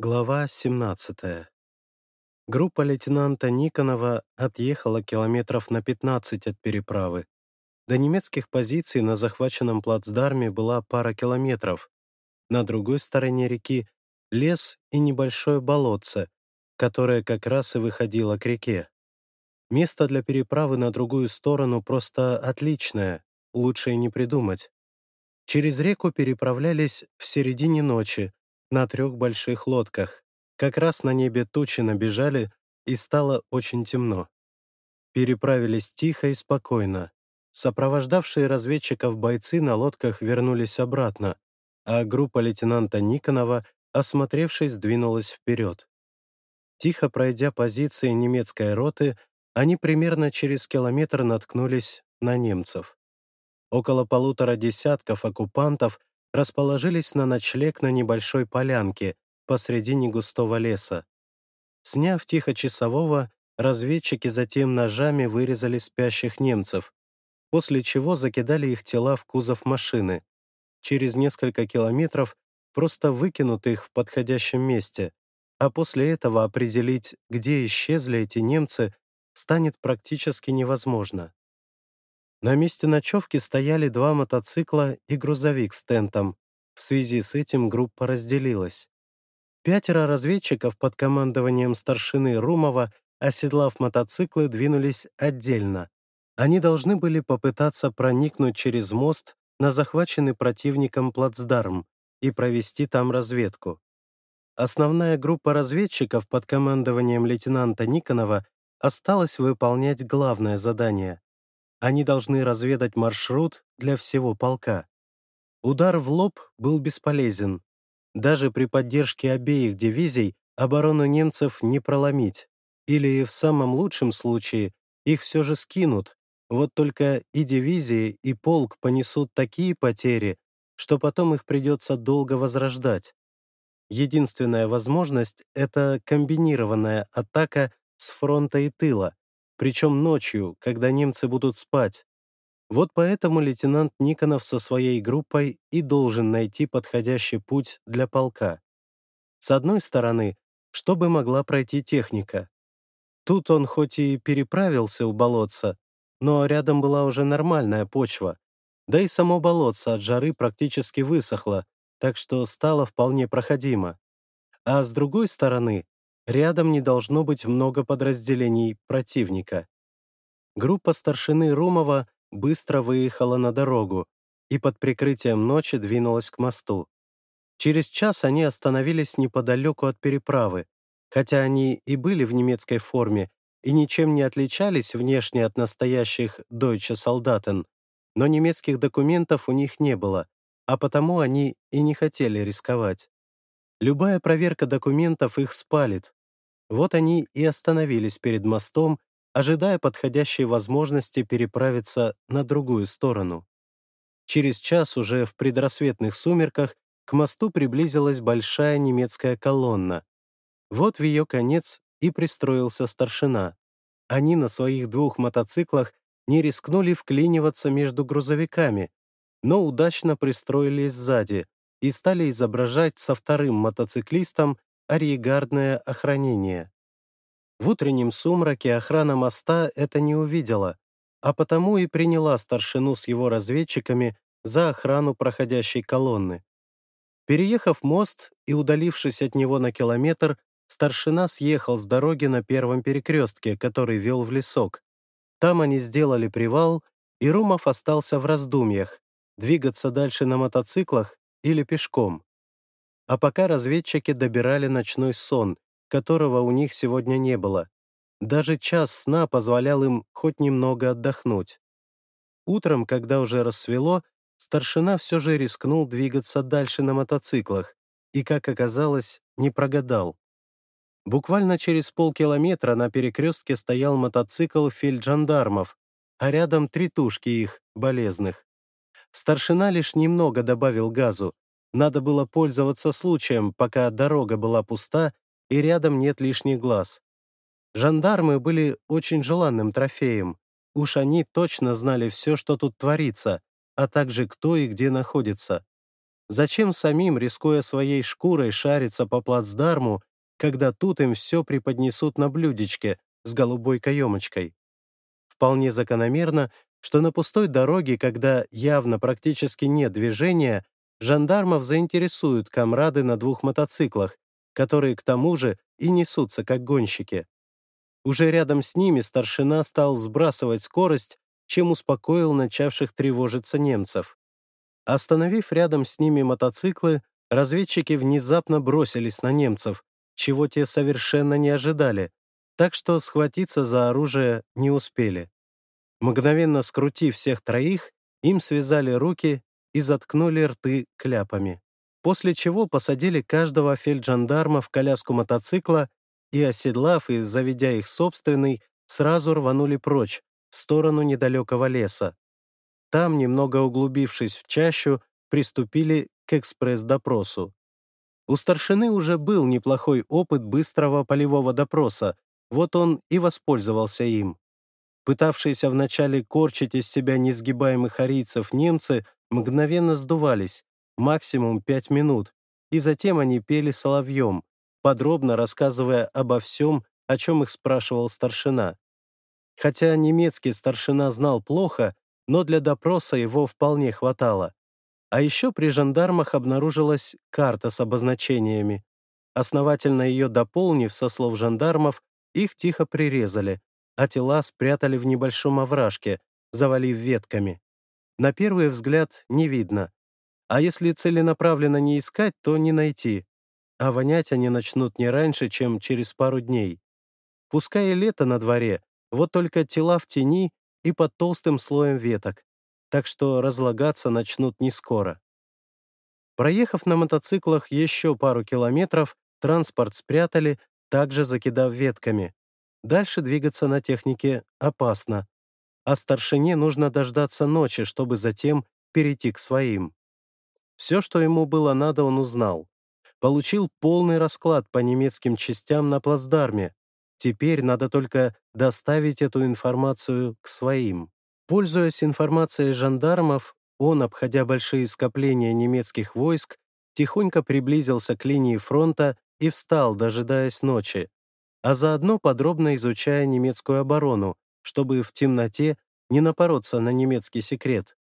Глава 17. Группа лейтенанта Никонова отъехала километров на 15 от переправы. До немецких позиций на захваченном плацдарме была пара километров. На другой стороне реки — лес и небольшое болотце, которое как раз и выходило к реке. Место для переправы на другую сторону просто отличное, лучше и не придумать. Через реку переправлялись в середине ночи, на трех больших лодках. Как раз на небе тучи набежали, и стало очень темно. Переправились тихо и спокойно. Сопровождавшие разведчиков бойцы на лодках вернулись обратно, а группа лейтенанта Никонова, осмотревшись, двинулась вперед. Тихо пройдя позиции немецкой роты, они примерно через километр наткнулись на немцев. Около полутора десятков оккупантов расположились на ночлег на небольшой полянке посредине густого леса. Сняв тихо часового, разведчики затем ножами вырезали спящих немцев, после чего закидали их тела в кузов машины. Через несколько километров просто выкинут их в подходящем месте, а после этого определить, где исчезли эти немцы, станет практически невозможно. На месте ночевки стояли два мотоцикла и грузовик с тентом. В связи с этим группа разделилась. Пятеро разведчиков под командованием старшины Румова, оседлав мотоциклы, двинулись отдельно. Они должны были попытаться проникнуть через мост на захваченный противником плацдарм и провести там разведку. Основная группа разведчиков под командованием лейтенанта Никонова осталась выполнять главное задание они должны разведать маршрут для всего полка. Удар в лоб был бесполезен. Даже при поддержке обеих дивизий оборону немцев не проломить. Или, в самом лучшем случае, их все же скинут. Вот только и дивизии, и полк понесут такие потери, что потом их придется долго возрождать. Единственная возможность — это комбинированная атака с фронта и тыла, причем ночью, когда немцы будут спать. Вот поэтому лейтенант Никонов со своей группой и должен найти подходящий путь для полка. С одной стороны, чтобы могла пройти техника. Тут он хоть и переправился у болотца, но рядом была уже нормальная почва, да и само болотце от жары практически высохло, так что стало вполне проходимо. А с другой стороны, Рядом не должно быть много подразделений противника. Группа старшины Румова быстро выехала на дорогу и под прикрытием ночи двинулась к мосту. Через час они остановились неподалеку от переправы, хотя они и были в немецкой форме и ничем не отличались внешне от настоящих Deutsche Soldaten, но немецких документов у них не было, а потому они и не хотели рисковать. Любая проверка документов их спалит, вот они и остановились перед мостом, ожидая подходящей возможности переправиться на другую сторону. Через час уже в предрассветных сумерках к мосту приблизилась большая немецкая колонна. Вот в ее конец и пристроился старшина. Они на своих двух мотоциклах не рискнули вклиниваться между грузовиками, но удачно пристроились сзади и стали изображать со вторым мотоциклистом арьегардное охранение. В утреннем сумраке охрана моста это не увидела, а потому и приняла старшину с его разведчиками за охрану проходящей колонны. Переехав мост и удалившись от него на километр, старшина съехал с дороги на первом перекрестке, который вел в лесок. Там они сделали привал, и Румов остался в раздумьях, двигаться дальше на мотоциклах или пешком. А пока разведчики добирали ночной сон, которого у них сегодня не было. Даже час сна позволял им хоть немного отдохнуть. Утром, когда уже рассвело, старшина все же рискнул двигаться дальше на мотоциклах и, как оказалось, не прогадал. Буквально через полкилометра на перекрестке стоял мотоцикл фельджандармов, а рядом три тушки их, болезных. Старшина лишь немного добавил газу, надо было пользоваться случаем, пока дорога была пуста и рядом нет лишних глаз. Жандармы были очень желанным трофеем. Уж они точно знали все, что тут творится, а также кто и где находится. Зачем самим, рискуя своей шкурой, шариться по плацдарму, когда тут им все преподнесут на блюдечке с голубой каемочкой? Вполне закономерно, что на пустой дороге, когда явно практически нет движения, жандармов заинтересуют комрады на двух мотоциклах, которые к тому же и несутся как гонщики. Уже рядом с ними старшина стал сбрасывать скорость, чем успокоил начавших тревожиться немцев. Остановив рядом с ними мотоциклы, разведчики внезапно бросились на немцев, чего те совершенно не ожидали, так что схватиться за оружие не успели. Мгновенно скрутив всех троих, им связали руки и заткнули рты кляпами. После чего посадили каждого фельджандарма в коляску мотоцикла и, оседлав и заведя их собственный, сразу рванули прочь, в сторону недалекого леса. Там, немного углубившись в чащу, приступили к экспресс-допросу. У старшины уже был неплохой опыт быстрого полевого допроса, вот он и воспользовался им. Пытавшиеся вначале корчить из себя несгибаемых арийцев немцы мгновенно сдувались, максимум пять минут, и затем они пели соловьем, подробно рассказывая обо всем, о чем их спрашивал старшина. Хотя немецкий старшина знал плохо, но для допроса его вполне хватало. А еще при жандармах обнаружилась карта с обозначениями. Основательно ее дополнив со слов жандармов, их тихо прирезали, а тела спрятали в небольшом овражке, завалив ветками. На первый взгляд не видно. А если целенаправленно не искать, то не найти. А вонять они начнут не раньше, чем через пару дней. Пускай и лето на дворе, вот только тела в тени и под толстым слоем веток, так что разлагаться начнут не скоро. Проехав на мотоциклах еще пару километров, транспорт спрятали, также закидав ветками. Дальше двигаться на технике опасно, а старшине нужно дождаться ночи, чтобы затем перейти к своим. Все, что ему было надо, он узнал. Получил полный расклад по немецким частям на плацдарме, Теперь надо только доставить эту информацию к своим. Пользуясь информацией жандармов, он, обходя большие скопления немецких войск, тихонько приблизился к линии фронта и встал, дожидаясь ночи, а заодно подробно изучая немецкую оборону, чтобы в темноте не напороться на немецкий секрет.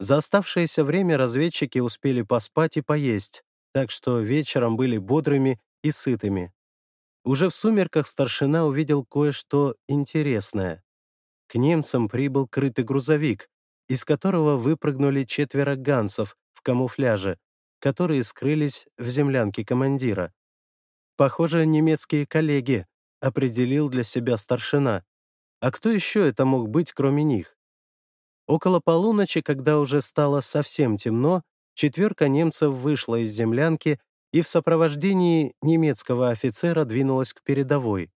За оставшееся время разведчики успели поспать и поесть, так что вечером были бодрыми и сытыми. Уже в сумерках старшина увидел кое-что интересное. К немцам прибыл крытый грузовик, из которого выпрыгнули четверо ганцев в камуфляже, которые скрылись в землянке командира. Похоже, немецкие коллеги, определил для себя старшина. А кто еще это мог быть, кроме них? Около полуночи, когда уже стало совсем темно, четверка немцев вышла из землянки и в сопровождении немецкого офицера двинулась к передовой.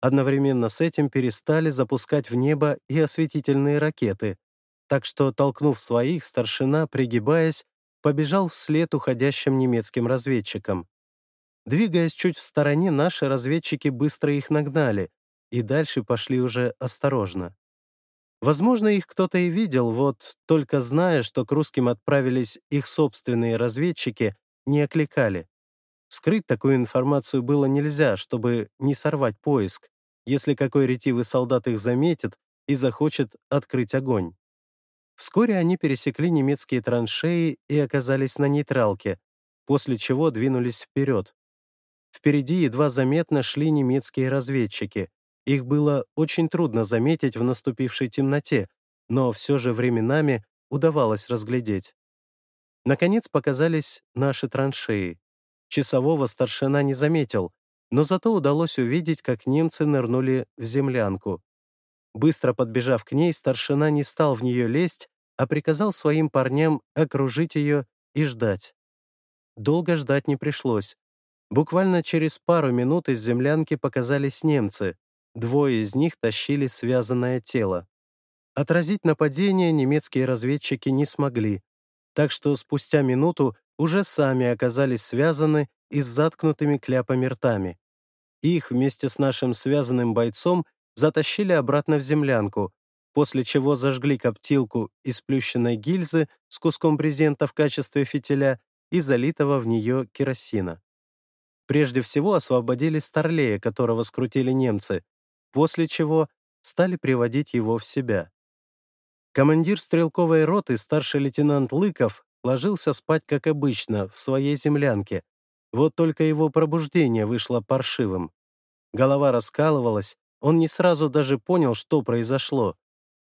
Одновременно с этим перестали запускать в небо и осветительные ракеты, так что, толкнув своих, старшина, пригибаясь, побежал вслед уходящим немецким разведчикам. Двигаясь чуть в стороне, наши разведчики быстро их нагнали, и дальше пошли уже осторожно. Возможно, их кто-то и видел, вот только зная, что к русским отправились их собственные разведчики, не окликали. Скрыть такую информацию было нельзя, чтобы не сорвать поиск, если какой ретивый солдат их заметит и захочет открыть огонь. Вскоре они пересекли немецкие траншеи и оказались на нейтралке, после чего двинулись вперед. Впереди едва заметно шли немецкие разведчики. Их было очень трудно заметить в наступившей темноте, но все же временами удавалось разглядеть. Наконец показались наши траншеи. Часового старшина не заметил, но зато удалось увидеть, как немцы нырнули в землянку. Быстро подбежав к ней, старшина не стал в нее лезть, а приказал своим парням окружить ее и ждать. Долго ждать не пришлось. Буквально через пару минут из землянки показались немцы. Двое из них тащили связанное тело. Отразить нападение немецкие разведчики не смогли, так что спустя минуту уже сами оказались связаны и с заткнутыми кляпами ртами. Их вместе с нашим связанным бойцом затащили обратно в землянку, после чего зажгли коптилку из плющенной гильзы с куском брезента в качестве фитиля и залитого в нее керосина. Прежде всего освободили Старлея, которого скрутили немцы, после чего стали приводить его в себя. Командир стрелковой роты, старший лейтенант Лыков, ложился спать, как обычно, в своей землянке. Вот только его пробуждение вышло паршивым. Голова раскалывалась, он не сразу даже понял, что произошло.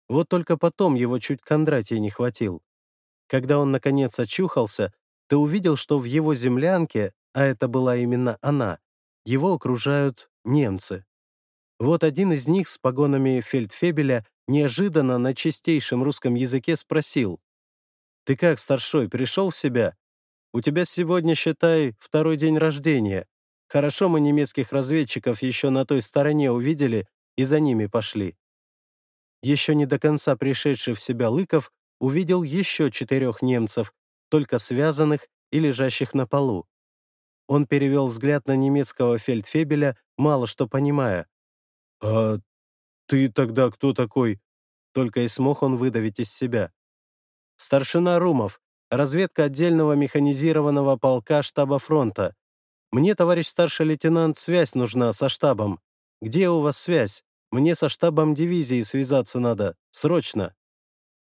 Вот только потом его чуть Кондратий не хватил. Когда он, наконец, очухался, ты увидел, что в его землянке, а это была именно она, его окружают немцы. Вот один из них с погонами фельдфебеля неожиданно на чистейшем русском языке спросил. «Ты как, старшой, пришел в себя? У тебя сегодня, считай, второй день рождения. Хорошо мы немецких разведчиков еще на той стороне увидели и за ними пошли». Еще не до конца пришедший в себя Лыков увидел еще четырех немцев, только связанных и лежащих на полу. Он перевел взгляд на немецкого фельдфебеля, мало что понимая. «А ты тогда кто такой?» Только и смог он выдавить из себя. «Старшина Румов, разведка отдельного механизированного полка штаба фронта. Мне, товарищ старший лейтенант, связь нужна со штабом. Где у вас связь? Мне со штабом дивизии связаться надо. Срочно!»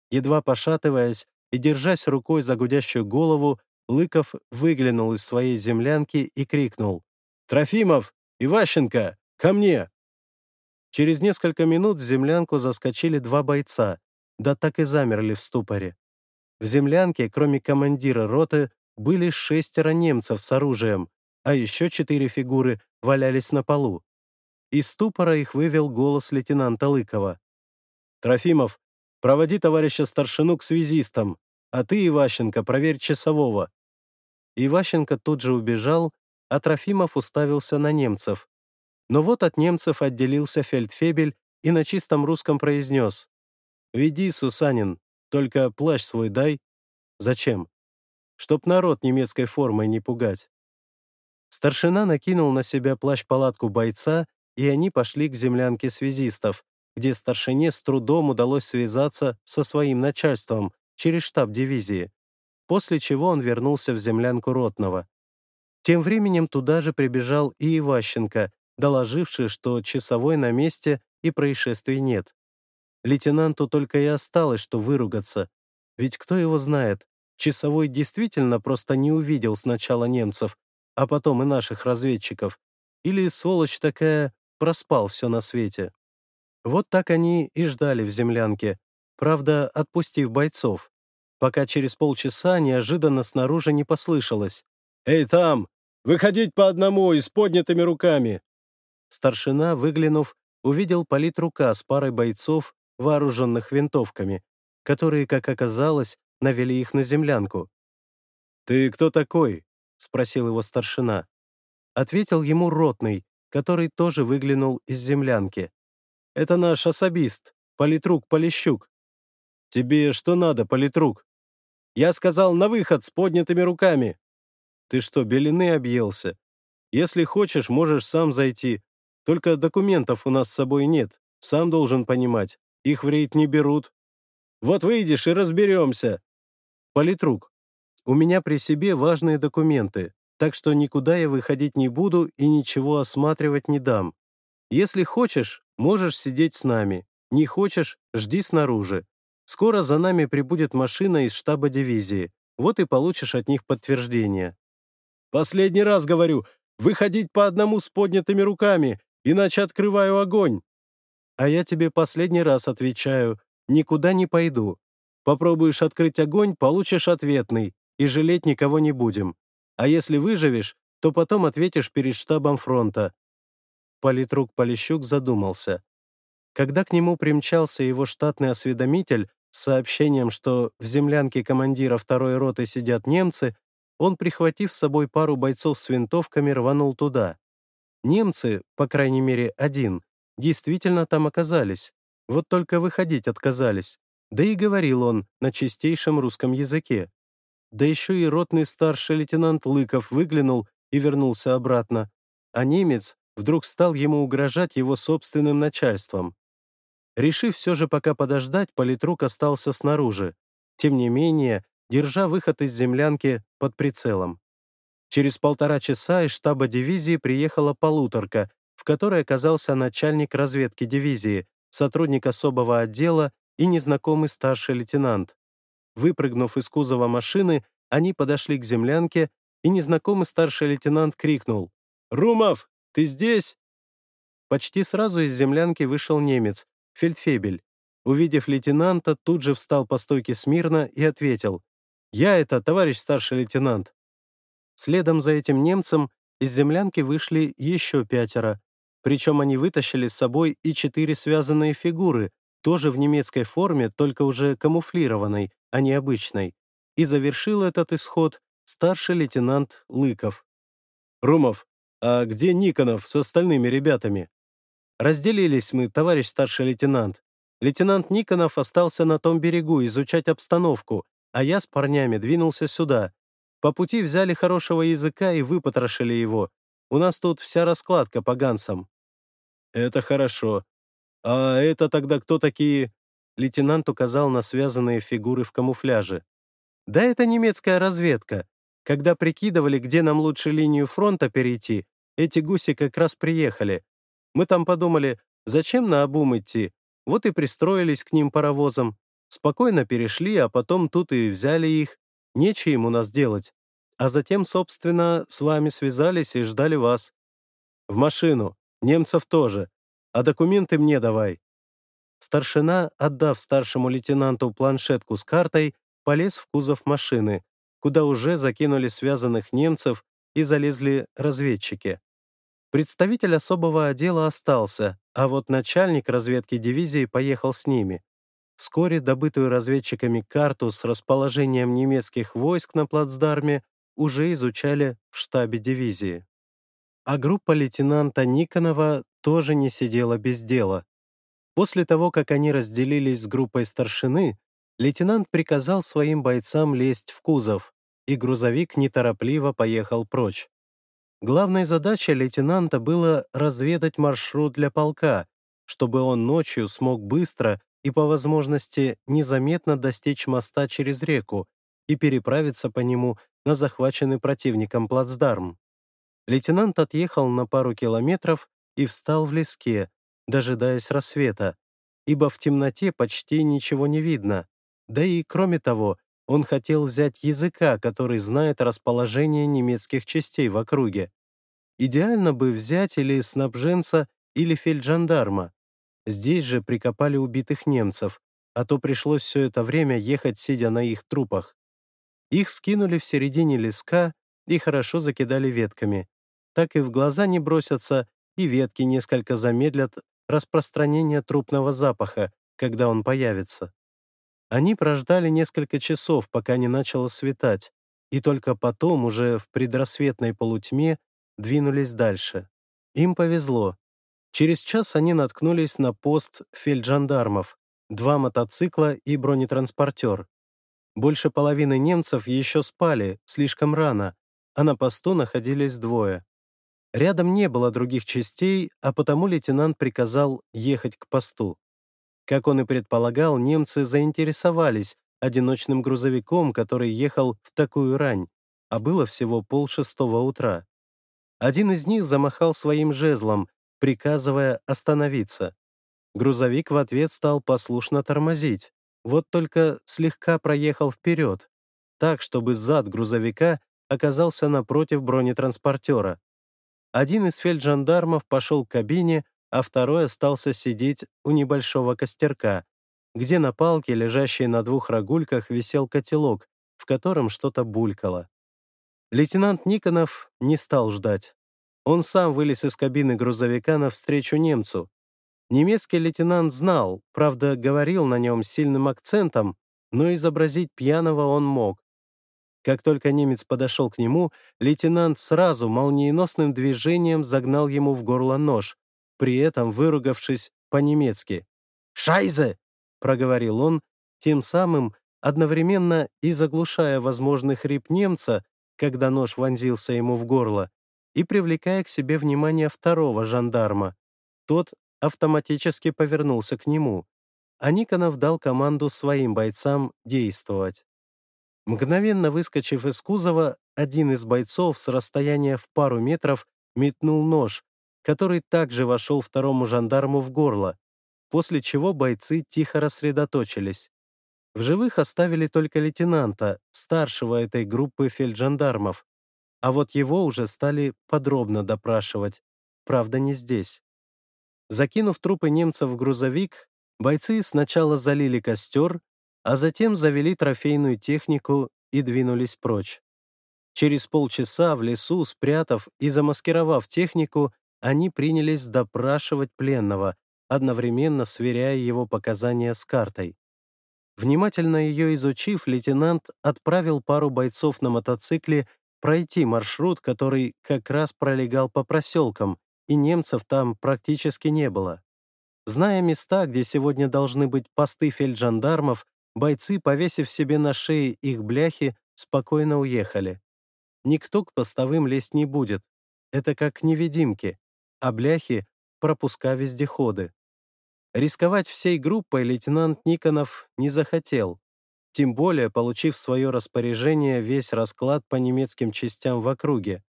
Едва пошатываясь и держась рукой за гудящую голову, Лыков выглянул из своей землянки и крикнул. «Трофимов! Иващенко! Ко мне!» Через несколько минут в землянку заскочили два бойца, да так и замерли в ступоре. В землянке, кроме командира роты, были шестеро немцев с оружием, а еще четыре фигуры валялись на полу. Из ступора их вывел голос лейтенанта Лыкова. «Трофимов, проводи товарища старшину к связистам, а ты, Иващенко, проверь часового». Иващенко тут же убежал, а Трофимов уставился на немцев. Но вот от немцев отделился фельдфебель и на чистом русском произнес. «Веди, Сусанин, только плащ свой дай». «Зачем?» «Чтоб народ немецкой формой не пугать». Старшина накинул на себя плащ-палатку бойца, и они пошли к землянке связистов, где старшине с трудом удалось связаться со своим начальством через штаб дивизии, после чего он вернулся в землянку Ротного. Тем временем туда же прибежал и Иващенко, доложивший, что часовой на месте и происшествий нет. Лейтенанту только и осталось, что выругаться. Ведь кто его знает, часовой действительно просто не увидел сначала немцев, а потом и наших разведчиков. Или, сволочь такая, проспал все на свете. Вот так они и ждали в землянке, правда, отпустив бойцов, пока через полчаса неожиданно снаружи не послышалось. «Эй, там! Выходить по одному и с поднятыми руками!» Старшина, выглянув, увидел политрука с парой бойцов, вооруженных винтовками, которые, как оказалось, навели их на землянку. «Ты кто такой?» — спросил его старшина. Ответил ему ротный, который тоже выглянул из землянки. «Это наш особист, политрук Полищук». «Тебе что надо, политрук?» «Я сказал, на выход с поднятыми руками». «Ты что, белины объелся? Если хочешь, можешь сам зайти, только документов у нас с собой нет, сам должен понимать. Их в рейд не берут. Вот выйдешь и разберемся. Политрук, у меня при себе важные документы, так что никуда я выходить не буду и ничего осматривать не дам. Если хочешь, можешь сидеть с нами. Не хочешь, жди снаружи. Скоро за нами прибудет машина из штаба дивизии. Вот и получишь от них подтверждение. Последний раз говорю, выходить по одному с поднятыми руками, иначе открываю огонь. А я тебе последний раз отвечаю, никуда не пойду. Попробуешь открыть огонь, получишь ответный, и жалеть никого не будем. А если выживешь, то потом ответишь перед штабом фронта». Политрук Полищук задумался. Когда к нему примчался его штатный осведомитель с сообщением, что в землянке командира второй роты сидят немцы, он, прихватив с собой пару бойцов с винтовками, рванул туда. Немцы, по крайней мере один, действительно там оказались, вот только выходить отказались. Да и говорил он на чистейшем русском языке. Да еще и ротный старший лейтенант Лыков выглянул и вернулся обратно, а немец вдруг стал ему угрожать его собственным начальством. Решив все же пока подождать, политрук остался снаружи, тем не менее, держа выход из землянки под прицелом. Через полтора часа из штаба дивизии приехала полуторка, в которой оказался начальник разведки дивизии, сотрудник особого отдела и незнакомый старший лейтенант. Выпрыгнув из кузова машины, они подошли к землянке, и незнакомый старший лейтенант крикнул «Румов, ты здесь?» Почти сразу из землянки вышел немец, фельдфебель. Увидев лейтенанта, тут же встал по стойке смирно и ответил «Я это, товарищ старший лейтенант». Следом за этим немцем из землянки вышли еще пятеро, причем они вытащили с собой и четыре связанные фигуры, тоже в немецкой форме, только уже камуфлированной, а не обычной. И завершил этот исход старший лейтенант Лыков. «Румов, а где Никонов с остальными ребятами?» «Разделились мы, товарищ старший лейтенант. Лейтенант Никонов остался на том берегу изучать обстановку, а я с парнями двинулся сюда. По пути взяли хорошего языка и выпотрошили его. У нас тут вся раскладка по гансам». «Это хорошо. А это тогда кто такие?» Лейтенант указал на связанные фигуры в камуфляже. «Да это немецкая разведка. Когда прикидывали, где нам лучше линию фронта перейти, эти гуси как раз приехали. Мы там подумали, зачем на обум идти? Вот и пристроились к ним паровозом. Спокойно перешли, а потом тут и взяли их. Нечего у нас делать. А затем, собственно, с вами связались и ждали вас. В машину. Немцев тоже. А документы мне давай». Старшина, отдав старшему лейтенанту планшетку с картой, полез в кузов машины, куда уже закинули связанных немцев и залезли разведчики. Представитель особого отдела остался, а вот начальник разведки дивизии поехал с ними. Вскоре добытую разведчиками карту с расположением немецких войск на плацдарме уже изучали в штабе дивизии. А группа лейтенанта Никонова тоже не сидела без дела. После того, как они разделились с группой старшины, лейтенант приказал своим бойцам лезть в кузов, и грузовик неторопливо поехал прочь. Главной задачей лейтенанта было разведать маршрут для полка, чтобы он ночью смог быстро и, по возможности, незаметно достичь моста через реку и переправиться по нему на захваченный противником плацдарм. Лейтенант отъехал на пару километров и встал в леске, дожидаясь рассвета, ибо в темноте почти ничего не видно. Да и, кроме того, он хотел взять языка, который знает расположение немецких частей в округе. Идеально бы взять или снабженца, или фельджандарма. Здесь же прикопали убитых немцев, а то пришлось все это время ехать, сидя на их трупах. Их скинули в середине леска и хорошо закидали ветками так и в глаза не бросятся, и ветки несколько замедлят распространение трупного запаха, когда он появится. Они прождали несколько часов, пока не начало светать, и только потом, уже в предрассветной полутьме, двинулись дальше. Им повезло. Через час они наткнулись на пост фельджандармов, два мотоцикла и бронетранспортер. Больше половины немцев еще спали, слишком рано, а на посту находились двое. Рядом не было других частей, а потому лейтенант приказал ехать к посту. Как он и предполагал, немцы заинтересовались одиночным грузовиком, который ехал в такую рань, а было всего полшестого утра. Один из них замахал своим жезлом, приказывая остановиться. Грузовик в ответ стал послушно тормозить, вот только слегка проехал вперед, так, чтобы зад грузовика оказался напротив бронетранспортера. Один из фельджандармов пошел к кабине, а второй остался сидеть у небольшого костерка, где на палке, лежащей на двух рогульках, висел котелок, в котором что-то булькало. Лейтенант Никонов не стал ждать. Он сам вылез из кабины грузовика навстречу немцу. Немецкий лейтенант знал, правда, говорил на нем сильным акцентом, но изобразить пьяного он мог. Как только немец подошел к нему, лейтенант сразу молниеносным движением загнал ему в горло нож, при этом выругавшись по-немецки. «Шайзе!» — проговорил он, тем самым одновременно и заглушая возможный хрип немца, когда нож вонзился ему в горло, и привлекая к себе внимание второго жандарма. Тот автоматически повернулся к нему, а Никонов дал команду своим бойцам действовать. Мгновенно выскочив из кузова, один из бойцов с расстояния в пару метров метнул нож, который также вошел второму жандарму в горло, после чего бойцы тихо рассредоточились. В живых оставили только лейтенанта, старшего этой группы фельджандармов, а вот его уже стали подробно допрашивать, правда не здесь. Закинув трупы немцев в грузовик, бойцы сначала залили костер, а затем завели трофейную технику и двинулись прочь. Через полчаса в лесу, спрятав и замаскировав технику, они принялись допрашивать пленного, одновременно сверяя его показания с картой. Внимательно ее изучив, лейтенант отправил пару бойцов на мотоцикле пройти маршрут, который как раз пролегал по проселкам, и немцев там практически не было. Зная места, где сегодня должны быть посты фельджандармов, бойцы, повесив себе на шее их бляхи, спокойно уехали. Никто к постовым лезть не будет. Это как невидимки, а бляхи — пропуска вездеходы. Рисковать всей группой лейтенант Никонов не захотел, тем более получив в свое распоряжение весь расклад по немецким частям в округе.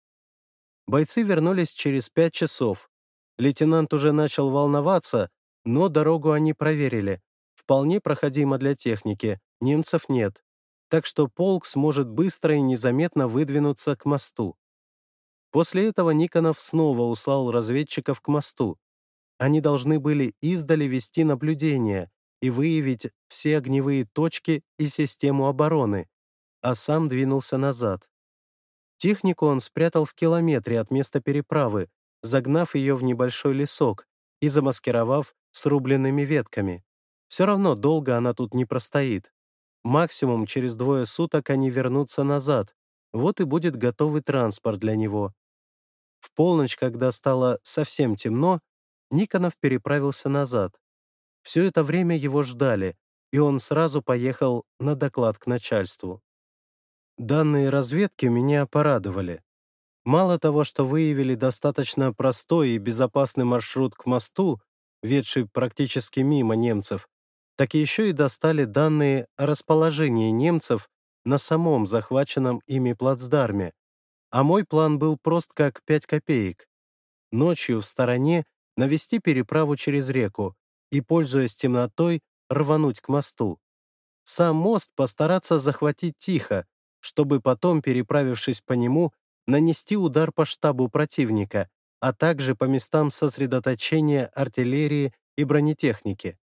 Бойцы вернулись через пять часов. Лейтенант уже начал волноваться, но дорогу они проверили. Вполне проходимо для техники, немцев нет так что полк сможет быстро и незаметно выдвинуться к мосту. После этого Никонов снова услал разведчиков к мосту. Они должны были издали вести наблюдение и выявить все огневые точки и систему обороны, а сам двинулся назад. Технику он спрятал в километре от места переправы, загнав ее в небольшой лесок и замаскировав срубленными ветками. Все равно долго она тут не простоит. Максимум через двое суток они вернутся назад. Вот и будет готовый транспорт для него. В полночь, когда стало совсем темно, Никонов переправился назад. Все это время его ждали, и он сразу поехал на доклад к начальству. Данные разведки меня порадовали. Мало того, что выявили достаточно простой и безопасный маршрут к мосту, ведший практически мимо немцев, так еще и достали данные о расположении немцев на самом захваченном ими плацдарме, а мой план был прост как 5 копеек. Ночью в стороне навести переправу через реку и, пользуясь темнотой, рвануть к мосту. Сам мост постараться захватить тихо, чтобы потом, переправившись по нему, нанести удар по штабу противника, а также по местам сосредоточения артиллерии и бронетехники.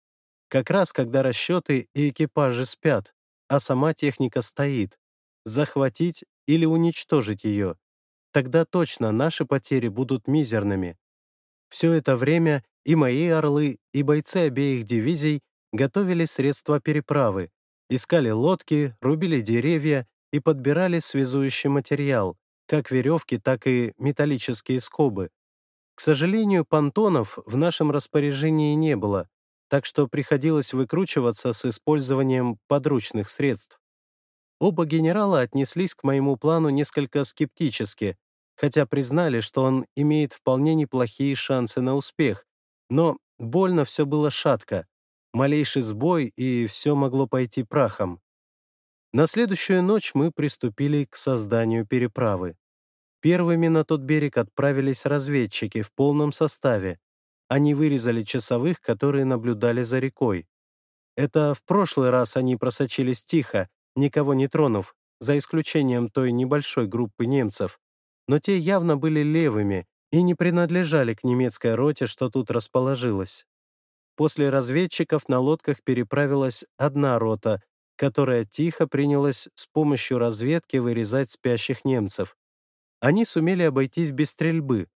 Как раз когда расчеты и экипажи спят, а сама техника стоит. Захватить или уничтожить ее. Тогда точно наши потери будут мизерными. Все это время и мои «Орлы», и бойцы обеих дивизий готовили средства переправы, искали лодки, рубили деревья и подбирали связующий материал, как веревки, так и металлические скобы. К сожалению, понтонов в нашем распоряжении не было, так что приходилось выкручиваться с использованием подручных средств. Оба генерала отнеслись к моему плану несколько скептически, хотя признали, что он имеет вполне неплохие шансы на успех, но больно все было шатко, малейший сбой, и все могло пойти прахом. На следующую ночь мы приступили к созданию переправы. Первыми на тот берег отправились разведчики в полном составе, они вырезали часовых, которые наблюдали за рекой. Это в прошлый раз они просочились тихо, никого не тронув, за исключением той небольшой группы немцев. Но те явно были левыми и не принадлежали к немецкой роте, что тут расположилась. После разведчиков на лодках переправилась одна рота, которая тихо принялась с помощью разведки вырезать спящих немцев. Они сумели обойтись без стрельбы,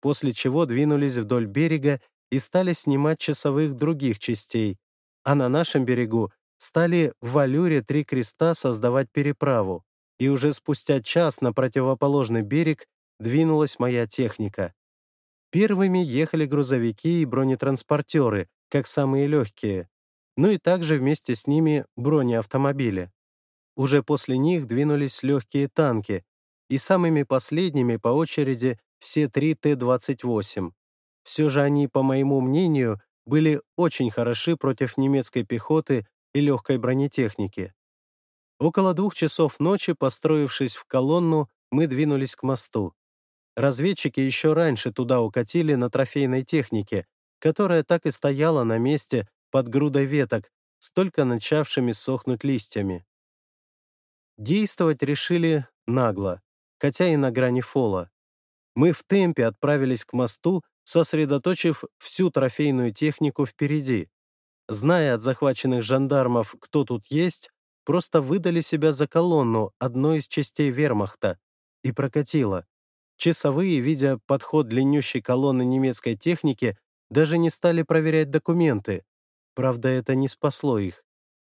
после чего двинулись вдоль берега и стали снимать часовых других частей, а на нашем берегу стали в Алюре три креста создавать переправу, и уже спустя час на противоположный берег двинулась моя техника. Первыми ехали грузовики и бронетранспортеры, как самые легкие, ну и также вместе с ними бронеавтомобили. Уже после них двинулись легкие танки, и самыми последними по очереди все три Т-28. Все же они, по моему мнению, были очень хороши против немецкой пехоты и легкой бронетехники. Около двух часов ночи, построившись в колонну, мы двинулись к мосту. Разведчики еще раньше туда укатили на трофейной технике, которая так и стояла на месте под грудой веток, столько начавшими сохнуть листьями. Действовать решили нагло, хотя и на грани фола. Мы в темпе отправились к мосту, сосредоточив всю трофейную технику впереди. Зная от захваченных жандармов, кто тут есть, просто выдали себя за колонну одной из частей вермахта и прокатило. Часовые, видя подход длиннющей колонны немецкой техники, даже не стали проверять документы. Правда, это не спасло их.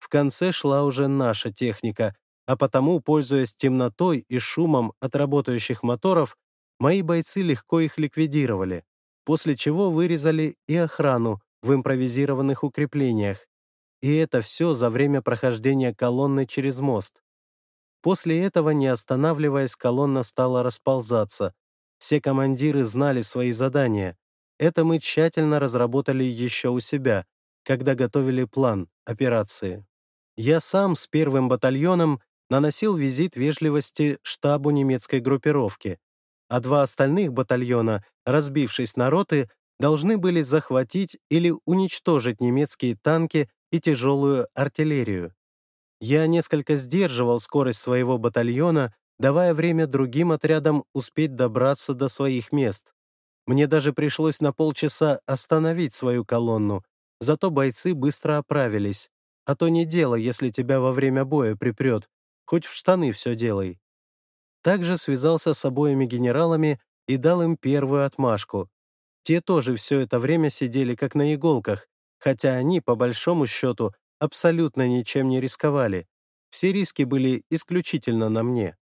В конце шла уже наша техника, а потому, пользуясь темнотой и шумом от работающих моторов, мои бойцы легко их ликвидировали, после чего вырезали и охрану в импровизированных укреплениях. И это все за время прохождения колонны через мост. После этого, не останавливаясь, колонна стала расползаться. Все командиры знали свои задания. Это мы тщательно разработали еще у себя, когда готовили план операции. Я сам с первым батальоном наносил визит вежливости штабу немецкой группировки, а два остальных батальона, разбившись на роты, должны были захватить или уничтожить немецкие танки и тяжелую артиллерию. Я несколько сдерживал скорость своего батальона, давая время другим отрядам успеть добраться до своих мест. Мне даже пришлось на полчаса остановить свою колонну, зато бойцы быстро оправились. А то не дело, если тебя во время боя припрет, хоть в штаны все делай. Также связался с обоими генералами и дал им первую отмашку. Те тоже все это время сидели как на иголках, хотя они, по большому счету, абсолютно ничем не рисковали. Все риски были исключительно на мне.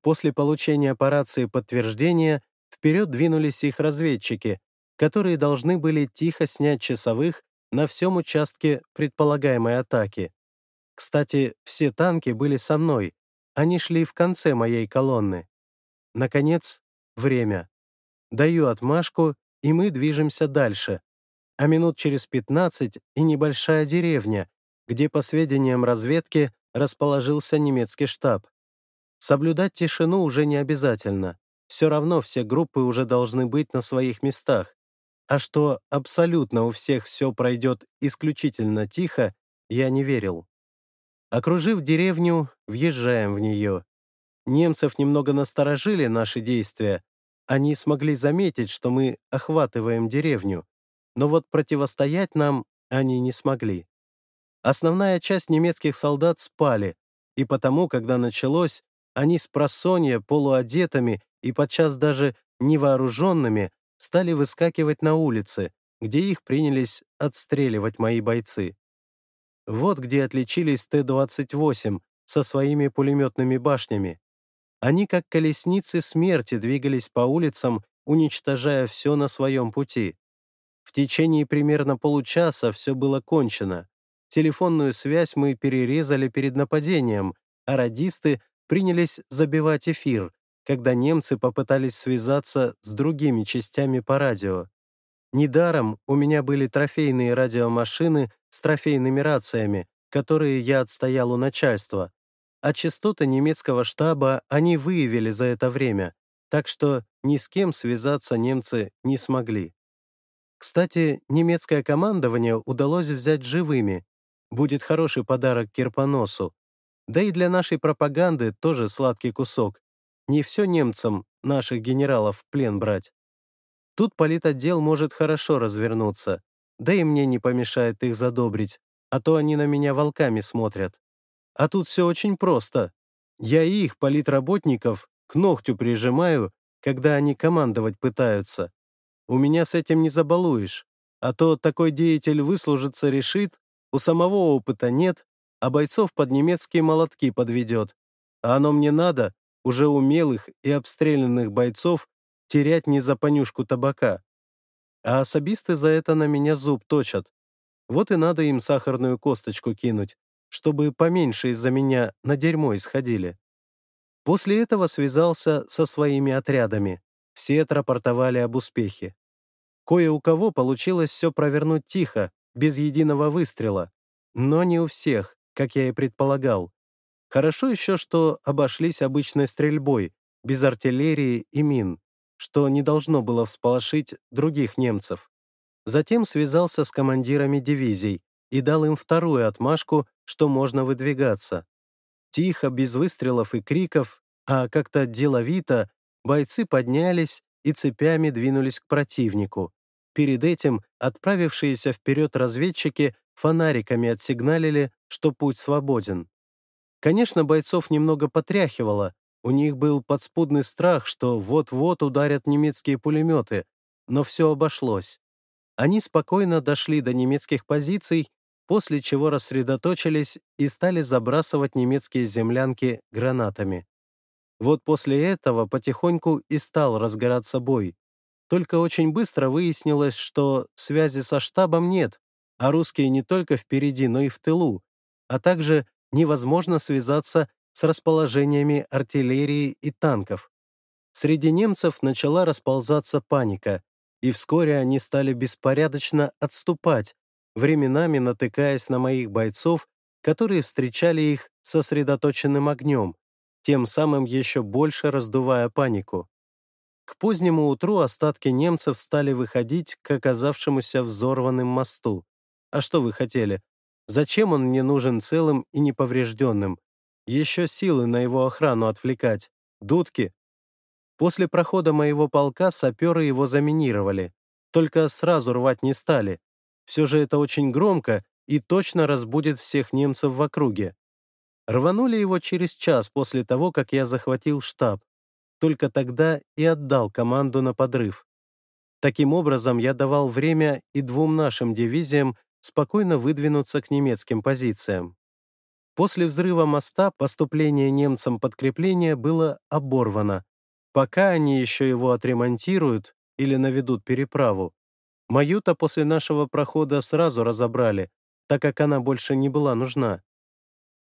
После получения по рации подтверждения вперед двинулись их разведчики, которые должны были тихо снять часовых на всем участке предполагаемой атаки. Кстати, все танки были со мной, они шли в конце моей колонны. Наконец, время. Даю отмашку, и мы движемся дальше, а минут через 15 и небольшая деревня, где, по сведениям разведки, расположился немецкий штаб. Соблюдать тишину уже не обязательно. Все равно все группы уже должны быть на своих местах. А что абсолютно у всех все пройдет исключительно тихо, я не верил. Окружив деревню, въезжаем в нее. Немцев немного насторожили наши действия. Они смогли заметить, что мы охватываем деревню но вот противостоять нам они не смогли. Основная часть немецких солдат спали, и потому, когда началось, они с просонья, полуодетыми и подчас даже невооруженными стали выскакивать на улицы, где их принялись отстреливать мои бойцы. Вот где отличились Т-28 со своими пулеметными башнями. Они, как колесницы смерти, двигались по улицам, уничтожая все на своем пути. В течение примерно получаса все было кончено. Телефонную связь мы перерезали перед нападением, а радисты принялись забивать эфир, когда немцы попытались связаться с другими частями по радио. Недаром у меня были трофейные радиомашины с трофейными рациями, которые я отстоял у начальства, а частоты немецкого штаба они выявили за это время, так что ни с кем связаться немцы не смогли. Кстати, немецкое командование удалось взять живыми. Будет хороший подарок Кирпоносу. Да и для нашей пропаганды тоже сладкий кусок. Не все немцам наших генералов в плен брать. Тут политотдел может хорошо развернуться, да и мне не помешает их задобрить, а то они на меня волками смотрят. А тут все очень просто. Я их, политработников, к ногтю прижимаю, когда они командовать пытаются. У меня с этим не забалуешь. А то такой деятель выслужиться решит, у самого опыта нет, а бойцов под немецкие молотки подведет. А оно мне надо, уже умелых и обстрелянных бойцов, терять не за понюшку табака. А особисты за это на меня зуб точат. Вот и надо им сахарную косточку кинуть, чтобы поменьше из-за меня на дерьмо исходили. После этого связался со своими отрядами. Все отрапортовали об успехе. Кое у кого получилось все провернуть тихо, без единого выстрела, но не у всех, как я и предполагал. Хорошо еще, что обошлись обычной стрельбой, без артиллерии и мин, что не должно было всполошить других немцев. Затем связался с командирами дивизий и дал им вторую отмашку, что можно выдвигаться. Тихо, без выстрелов и криков, а как-то деловито, бойцы поднялись и цепями двинулись к противнику. Перед этим отправившиеся вперед разведчики фонариками отсигналили, что путь свободен. Конечно, бойцов немного потряхивало, у них был подспудный страх, что вот-вот ударят немецкие пулеметы, но все обошлось. Они спокойно дошли до немецких позиций, после чего рассредоточились и стали забрасывать немецкие землянки гранатами. Вот после этого потихоньку и стал разгораться бой. Только очень быстро выяснилось, что связи со штабом нет, а русские не только впереди, но и в тылу, а также невозможно связаться с расположениями артиллерии и танков. Среди немцев начала расползаться паника, и вскоре они стали беспорядочно отступать, временами натыкаясь на моих бойцов, которые встречали их сосредоточенным огнем, тем самым еще больше раздувая панику. К позднему утру остатки немцев стали выходить к оказавшемуся взорванным мосту. А что вы хотели? Зачем он мне нужен целым и неповрежденным? Еще силы на его охрану отвлекать. Дудки. После прохода моего полка саперы его заминировали. Только сразу рвать не стали. Все же это очень громко и точно разбудит всех немцев в округе. Рванули его через час после того, как я захватил штаб. Только тогда и отдал команду на подрыв. Таким образом, я давал время и двум нашим дивизиям спокойно выдвинуться к немецким позициям. После взрыва моста поступление немцам подкрепления было оборвано. Пока они еще его отремонтируют или наведут переправу. Мою-то после нашего прохода сразу разобрали, так как она больше не была нужна.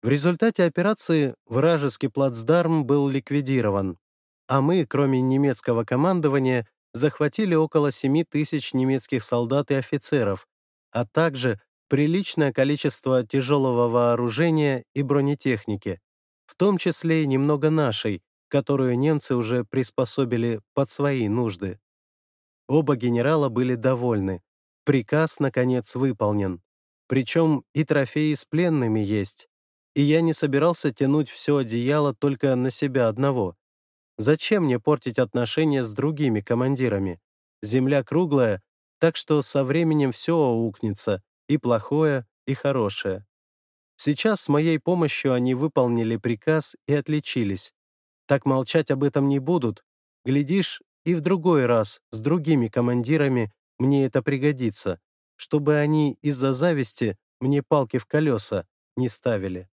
В результате операции вражеский плацдарм был ликвидирован, а мы, кроме немецкого командования, захватили около 7 тысяч немецких солдат и офицеров, а также приличное количество тяжелого вооружения и бронетехники, в том числе и немного нашей, которую немцы уже приспособили под свои нужды. Оба генерала были довольны. Приказ, наконец, выполнен. Причем и трофеи с пленными есть. И я не собирался тянуть все одеяло только на себя одного. Зачем мне портить отношения с другими командирами? Земля круглая, так что со временем все аукнется, и плохое, и хорошее. Сейчас с моей помощью они выполнили приказ и отличились. Так молчать об этом не будут. Глядишь, и в другой раз с другими командирами мне это пригодится, чтобы они из-за зависти мне палки в колеса не ставили.